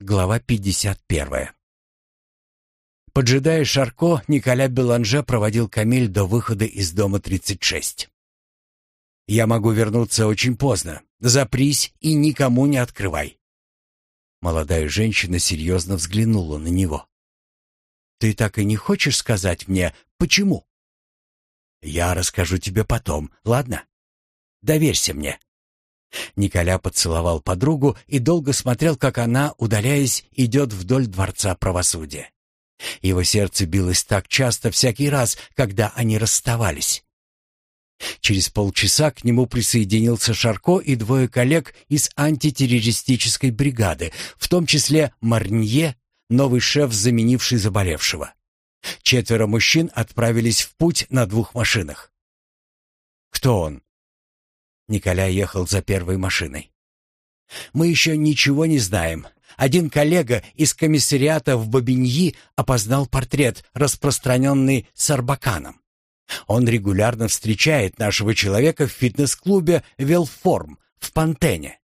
Глава 51. Поджидая Шарко, Николя Беланже проводил Камиль до выхода из дома 36. «Я могу вернуться очень поздно. Запрись и никому не открывай». Молодая женщина серьезно взглянула на него. «Ты так и не хочешь сказать мне, почему?» «Я расскажу тебе потом, ладно? Доверься мне». Николя поцеловал подругу и долго смотрел, как она, удаляясь, идет вдоль дворца правосудия. Его сердце билось так часто всякий раз, когда они расставались. Через полчаса к нему присоединился Шарко и двое коллег из антитеррористической бригады, в том числе Марнье, новый шеф, заменивший заболевшего. Четверо мужчин отправились в путь на двух машинах. «Кто он?» Николя ехал за первой машиной. «Мы еще ничего не знаем. Один коллега из комиссариата в Бабиньи опознал портрет, распространенный Сарбаканом. Он регулярно встречает нашего человека в фитнес-клубе «Велформ» в Пантене.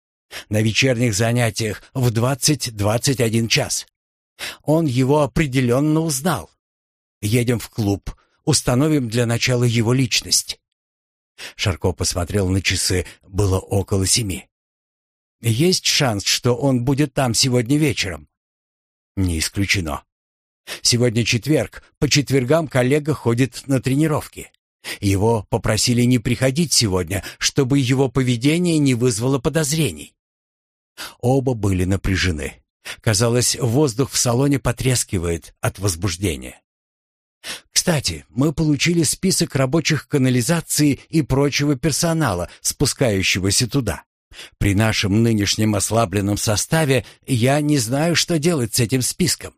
На вечерних занятиях в 20-21 час. Он его определенно узнал. Едем в клуб, установим для начала его личность. Шарко посмотрел на часы. Было около семи. «Есть шанс, что он будет там сегодня вечером?» «Не исключено. Сегодня четверг. По четвергам коллега ходит на тренировки. Его попросили не приходить сегодня, чтобы его поведение не вызвало подозрений». Оба были напряжены. Казалось, воздух в салоне потрескивает от возбуждения. Кстати, мы получили список рабочих канализации и прочего персонала, спускающегося туда. При нашем нынешнем ослабленном составе я не знаю, что делать с этим списком.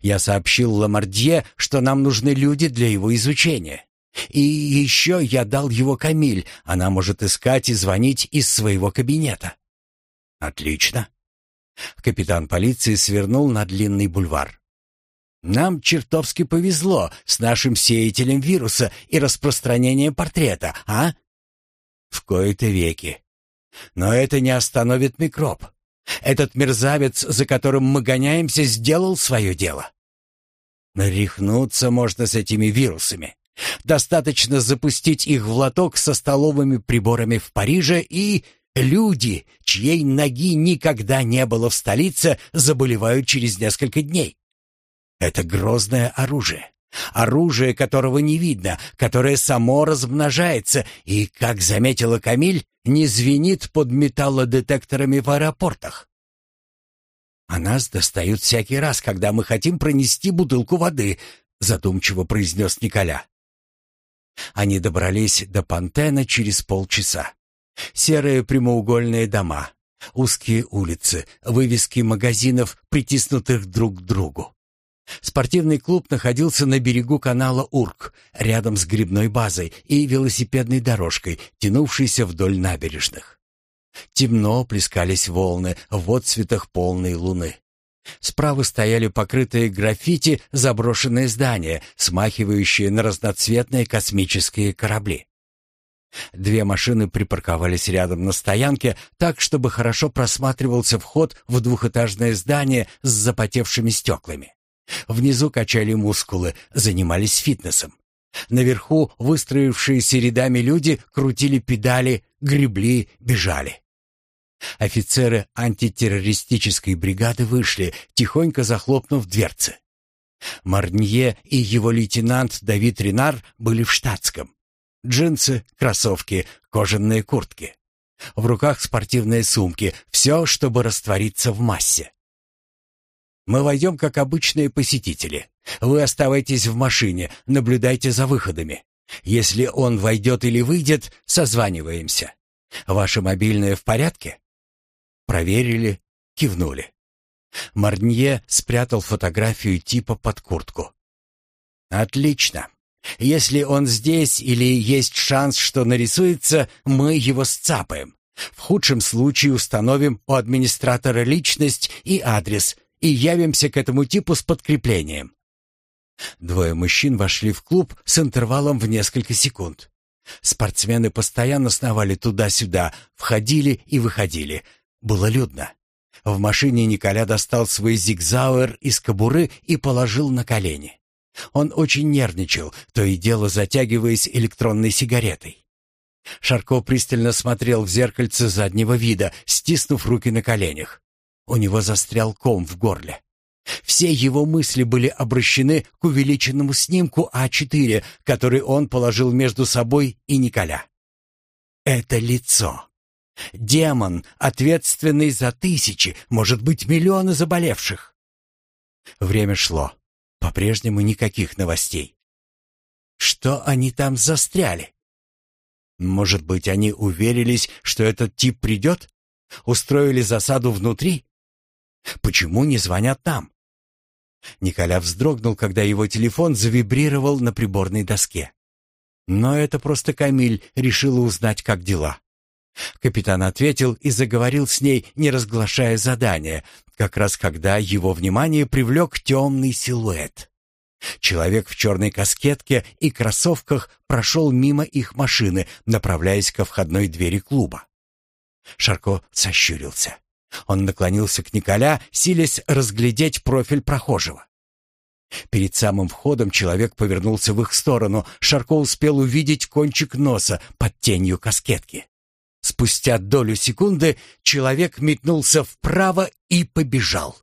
Я сообщил Ламардье, что нам нужны люди для его изучения. И еще я дал его Камиль, она может искать и звонить из своего кабинета. Отлично. Капитан полиции свернул на длинный бульвар. Нам чертовски повезло с нашим сеятелем вируса и распространением портрета, а? В кои-то веки. Но это не остановит микроб. Этот мерзавец, за которым мы гоняемся, сделал свое дело. Нарехнуться можно с этими вирусами. Достаточно запустить их в лоток со столовыми приборами в Париже, и люди, чьей ноги никогда не было в столице, заболевают через несколько дней. Это грозное оружие. Оружие, которого не видно, которое само размножается и, как заметила Камиль, не звенит под металлодетекторами в аэропортах. А нас достают всякий раз, когда мы хотим пронести бутылку воды, задумчиво произнес Николя. Они добрались до Пантена через полчаса. Серые прямоугольные дома, узкие улицы, вывески магазинов, притиснутых друг к другу. Спортивный клуб находился на берегу канала Урк, рядом с грибной базой и велосипедной дорожкой, тянувшейся вдоль набережных. Темно плескались волны в отцветах полной луны. Справа стояли покрытые граффити заброшенные здания, смахивающие на разноцветные космические корабли. Две машины припарковались рядом на стоянке, так, чтобы хорошо просматривался вход в двухэтажное здание с запотевшими стеклами. Внизу качали мускулы, занимались фитнесом. Наверху выстроившиеся рядами люди крутили педали, гребли, бежали. Офицеры антитеррористической бригады вышли, тихонько захлопнув дверцы. Марнье и его лейтенант Давид Ренар были в штатском. Джинсы, кроссовки, кожаные куртки. В руках спортивные сумки, все, чтобы раствориться в массе. Мы войдем как обычные посетители. Вы оставайтесь в машине, наблюдайте за выходами. Если он войдет или выйдет, созваниваемся. Ваши мобильные в порядке? Проверили, кивнули. Марнье спрятал фотографию типа под куртку. Отлично. Если он здесь или есть шанс, что нарисуется, мы его сцапаем. В худшем случае установим у администратора личность и адрес и явимся к этому типу с подкреплением. Двое мужчин вошли в клуб с интервалом в несколько секунд. Спортсмены постоянно сновали туда-сюда, входили и выходили. Было людно. В машине Николя достал свой зигзауэр из кобуры и положил на колени. Он очень нервничал, то и дело затягиваясь электронной сигаретой. Шарко пристально смотрел в зеркальце заднего вида, стиснув руки на коленях. У него застрял ком в горле. Все его мысли были обращены к увеличенному снимку А4, который он положил между собой и Николя. Это лицо. Демон, ответственный за тысячи, может быть, миллионы заболевших. Время шло. По-прежнему никаких новостей. Что они там застряли? Может быть, они уверились, что этот тип придет? Устроили засаду внутри? Почему не звонят там? Николя вздрогнул, когда его телефон завибрировал на приборной доске. Но это просто Камиль решила узнать, как дела. Капитан ответил и заговорил с ней, не разглашая задания, как раз когда его внимание привлек темный силуэт. Человек в черной каскетке и кроссовках прошел мимо их машины, направляясь ко входной двери клуба. Шарко сощурился. Он наклонился к Николя, силясь разглядеть профиль прохожего. Перед самым входом человек повернулся в их сторону. Шарко успел увидеть кончик носа под тенью каскетки. Спустя долю секунды человек метнулся вправо и побежал.